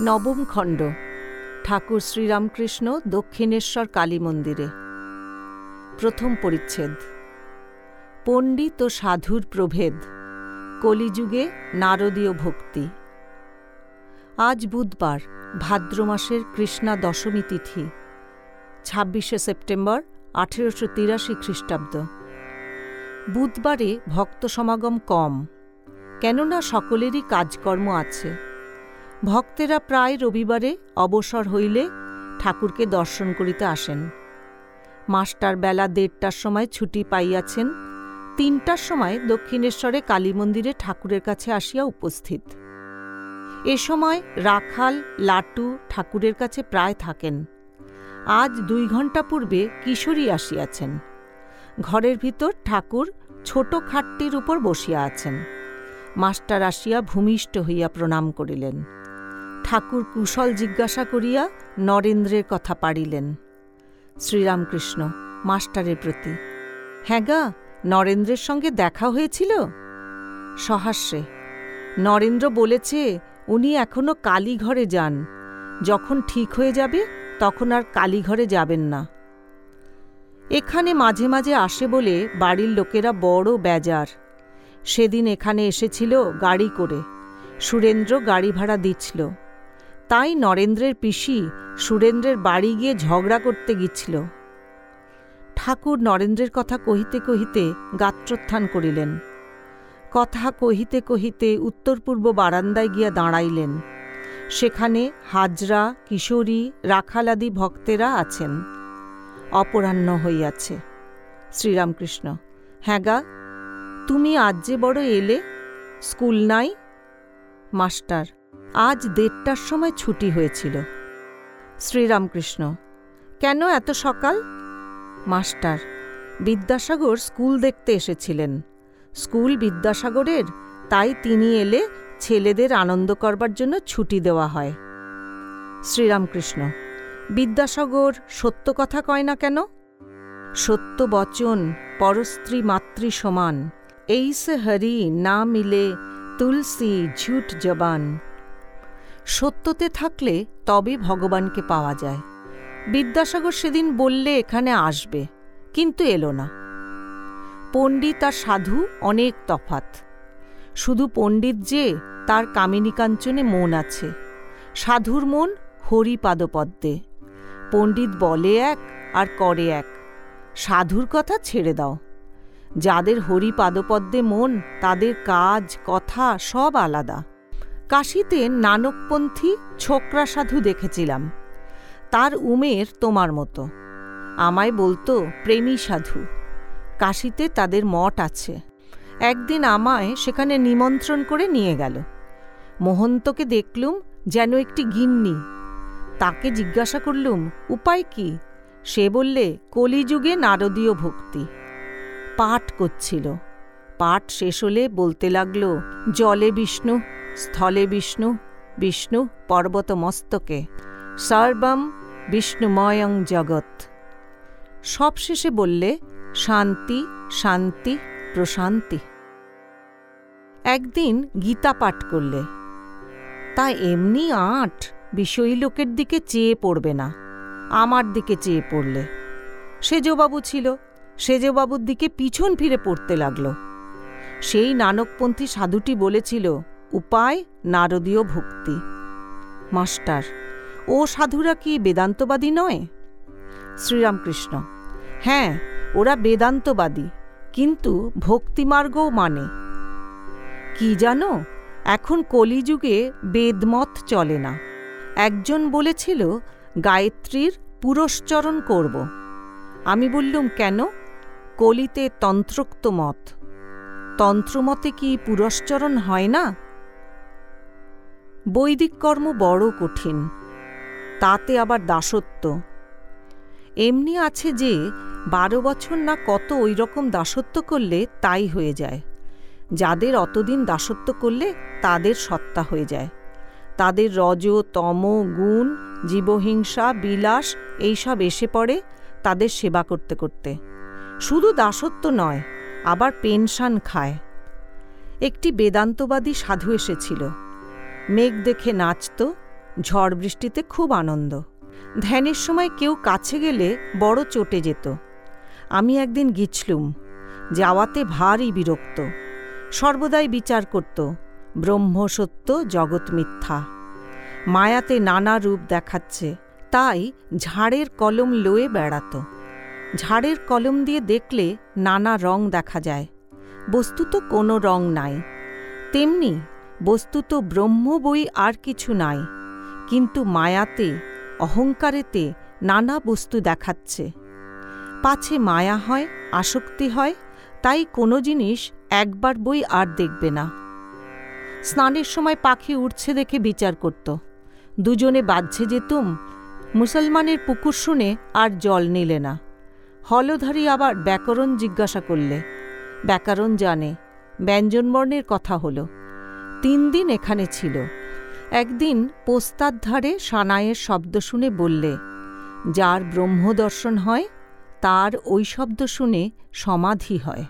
নবম খণ্ড। ঠাকুর শ্রীরামকৃষ্ণ দক্ষিণেশ্বর কালী মন্দিরে। প্রথম পরিচ্ছেদ। পণ্ডিত ও সাধুর প্রভেদ। কলিযুগে নারদীয় ভক্তি। আজ বুধবার, ভাদ্র মাসের কৃষ্ণা দশমী তিথি, ছাব্বিশে সেপ্টেম্বর আঠেরোশো তিরাশি খ্রিস্টাব্দ। বুধবারে ভক্ত সমাগম কম। কেননা সকলেরই কাজকর্ম আছে। ভক্তেরা প্রায় রবিবারে অবসর হইলে ঠাকুরকে দর্শন করিতে আসেন। মাস্টার বেলা দেড়টার সময় ছুটি পাইয়াছেন। তিনটার সময় দক্ষিণেশ্বরে কালী মন্দিরে ঠাকুরের কাছে আসিয়া উপস্থিত। এ সময় রাখাল, লাটু ঠাকুরের কাছে প্রায় থাকেন। আজ দুই ঘণ্টা পূর্বে কিশোরী আসিয়াছেন। ঘরের ভিতর ঠাকুর ছোট খাটটির উপর বসিয়া আছেন। মাস্টার আসিয়া ভূমিষ্ঠ হইয়া প্রণাম করিলেন। ঠাকুর কুশল জিজ্ঞাসা করিয়া নরেন্দ্রের কথা পাড়িলেন। শ্রীরামকৃষ্ণ, মাস্টারের প্রতি হ্যাঁ গা, নরেন্দ্রের সঙ্গে দেখা হয়েছিল? সহাস্যে। নরেন্দ্র বলেছে, উনি এখনও কালীঘরে যান। যখন ঠিক হয়ে যাবে, তখন আর কালীঘরে যাবেন না। এখানে মাঝে মাঝে আসে বলে বাড়ির লোকেরা বড় বেজার। সেদিন এখানে এসেছিল গাড়ি করে। সুরেন্দ্র গাড়ি ভাড়া দিচ্ছিল। তাই নরেন্দ্রের পিসি সুরেন্দ্রের বাড়ি গিয়ে ঝগড়া করতে গিয়েছিল। ঠাকুর নরেন্দ্রের কথা কহিতে কহিতে গাত্রোত্থান করিলেন। কথা কহিতে কহিতে উত্তর পূর্ব বারান্দায় গিয়া দাঁড়াইলেন। সেখানে হাজরা, কিশোরী রাখালাদি ভক্তেরা আছেন। অপরাহ্ন হইয়াছে। শ্রীরামকৃষ্ণ হ্যাঁ তুমি আজ যে বড় এলে, স্কুল নাই? মাস্টার আজ দেড়টার সময় ছুটি হয়েছিল। শ্রীরামকৃষ্ণ, কেন এত সকাল? মাস্টার, বিদ্যাসাগর স্কুল দেখতে এসেছিলেন। স্কুল বিদ্যাসাগরের, তাই তিনি এলে ছেলেদের আনন্দ করবার জন্য ছুটি দেওয়া হয়। শ্রীরামকৃষ্ণ, বিদ্যাসাগর সত্য কথা কয় না কেন? সত্য বচন পরস্ত্রী মাতৃ সমান। এই সে হরি না মিলে, তুলসী ঝুট জবান। সত্যতে থাকলে তবে ভগবানকে পাওয়া যায়। বিদ্যাসাগর সেদিন বললে এখানে আসবে, কিন্তু এলো না। পণ্ডিত আর সাধু অনেক তফাত শুধু পণ্ডিত যে, তার কামিনী কাঞ্চনে মন আছে। সাধুর মন হরিপাদপদ্মে। পণ্ডিত বলে এক আর করে এক। সাধুর কথা ছেড়ে দাও। যাদের হরিপাদপদ্মে মন, তাদের কাজ, কথা সব আলাদা। কাশিতে নানকপন্থী ছোকরা সাধু দেখেছিলাম। তার উমের তোমার মতো। আমায় বলতো, প্রেমী সাধু, কাশিতে তাদের মঠ আছে। একদিন আমায় সেখানে নিমন্ত্রণ করে নিয়ে গেল। মোহন্তকে দেখলুম যেন একটি গিন্নি। তাকে জিজ্ঞাসা করলুম, উপায় কি? সে বললে, কলিযুগে নারদীয় ভক্তি। পাঠ করছিল। পাঠ শেষ হলে বলতে লাগল, জলে বিষ্ণু স্থলে বিষ্ণু বিষ্ণু পর্বত মস্তকে সর্বম বিষ্ণুময়ং জগৎ। সবশেষে বললে, শান্তি শান্তি, প্রশান্তি। একদিন গীতা পাঠ করলে, তা এমনি আট বিষয়ী লোকের দিকে চেয়ে পড়বে না, আমার দিকে চেয়ে পড়লে। সেজবাবু ছিল, সেজবাবুর দিকে পিছন ফিরে পড়তে লাগল। সেই নানকপন্থী সাধুটি বলেছিল উপায় নারদীয় ভক্তি। মাস্টার, ও সাধুরা কি বেদান্তবাদী নয়? শ্রীরামকৃষ্ণ হ্যাঁ ওরা বেদান্তবাদী, কিন্তু ভক্তিমার্গও মানে। কি জানো, এখন কলিযুগে বেদমত চলে না। একজন বলেছিল, গায়ত্রীর পুরস্চরণ করব। আমি বললুম, কেন? কলিতে তন্ত্রোক্ত মত। তন্ত্রমতে কি পুরস্চরণ হয় না? বৈদিক কর্ম বড় কঠিন, তাতে আবার দাসত্ব। এমনি আছে যে, বারো বছর না কত ওই রকম দাসত্ব করলে তাই হয়ে যায়। যাদের অতদিন দাসত্ব করলে তাদের সত্তা হয়ে যায়। তাদের রজ, তম, গুণ, জীবহিংসা, বিলাস এইসব এসে পড়ে তাদের সেবা করতে করতে। শুধু দাসত্ব নয়, আবার পেনশন খায়। একটি বেদান্তবাদী সাধু এসেছিল। মেঘ দেখে নাচত, ঝড় বৃষ্টিতে খুব আনন্দ। ধ্যানের সময় কেউ কাছে গেলে বড় চটে যেত। আমি একদিন গিছলুম যাওয়াতে ভারী বিরক্ত। সর্বদাই বিচার করত, ব্রহ্ম সত্য, জগৎ মিথ্যা। মায়াতে নানা রূপ দেখাচ্ছে, তাই ঝাড়ের কলম লয়ে বেড়াত। ঝাড়ের কলম দিয়ে দেখলে নানা রং দেখা যায়। বস্তুত কোনো রং নাই। তেমনি বস্তুত ব্রহ্ম বই আর কিছু নাই, কিন্তু মায়াতে, অহংকারেতে নানা বস্তু দেখাচ্ছে। পাছে মায়া হয়, আসক্তি হয়, তাই কোনো জিনিস একবার বই আর দেখবে না। স্নানের সময় পাখি উঠছে দেখে বিচার করত। দুজনে বাজছে যেতুম মুসলমানের পুকুর শুনে আর জল নিলে না। হলধারী আবার ব্যাকরণ জিজ্ঞাসা করলে। ব্যাকরণ জানে, ব্যঞ্জনবর্ণের কথা হলো। তিন দিন এখানে ছিল। একদিন পোস্তার ধারে সানায়ের শব্দ শুনে বললে, যার ব্রহ্মদর্শন হয়, তার ওই শব্দ শুনে সমাধি হয়।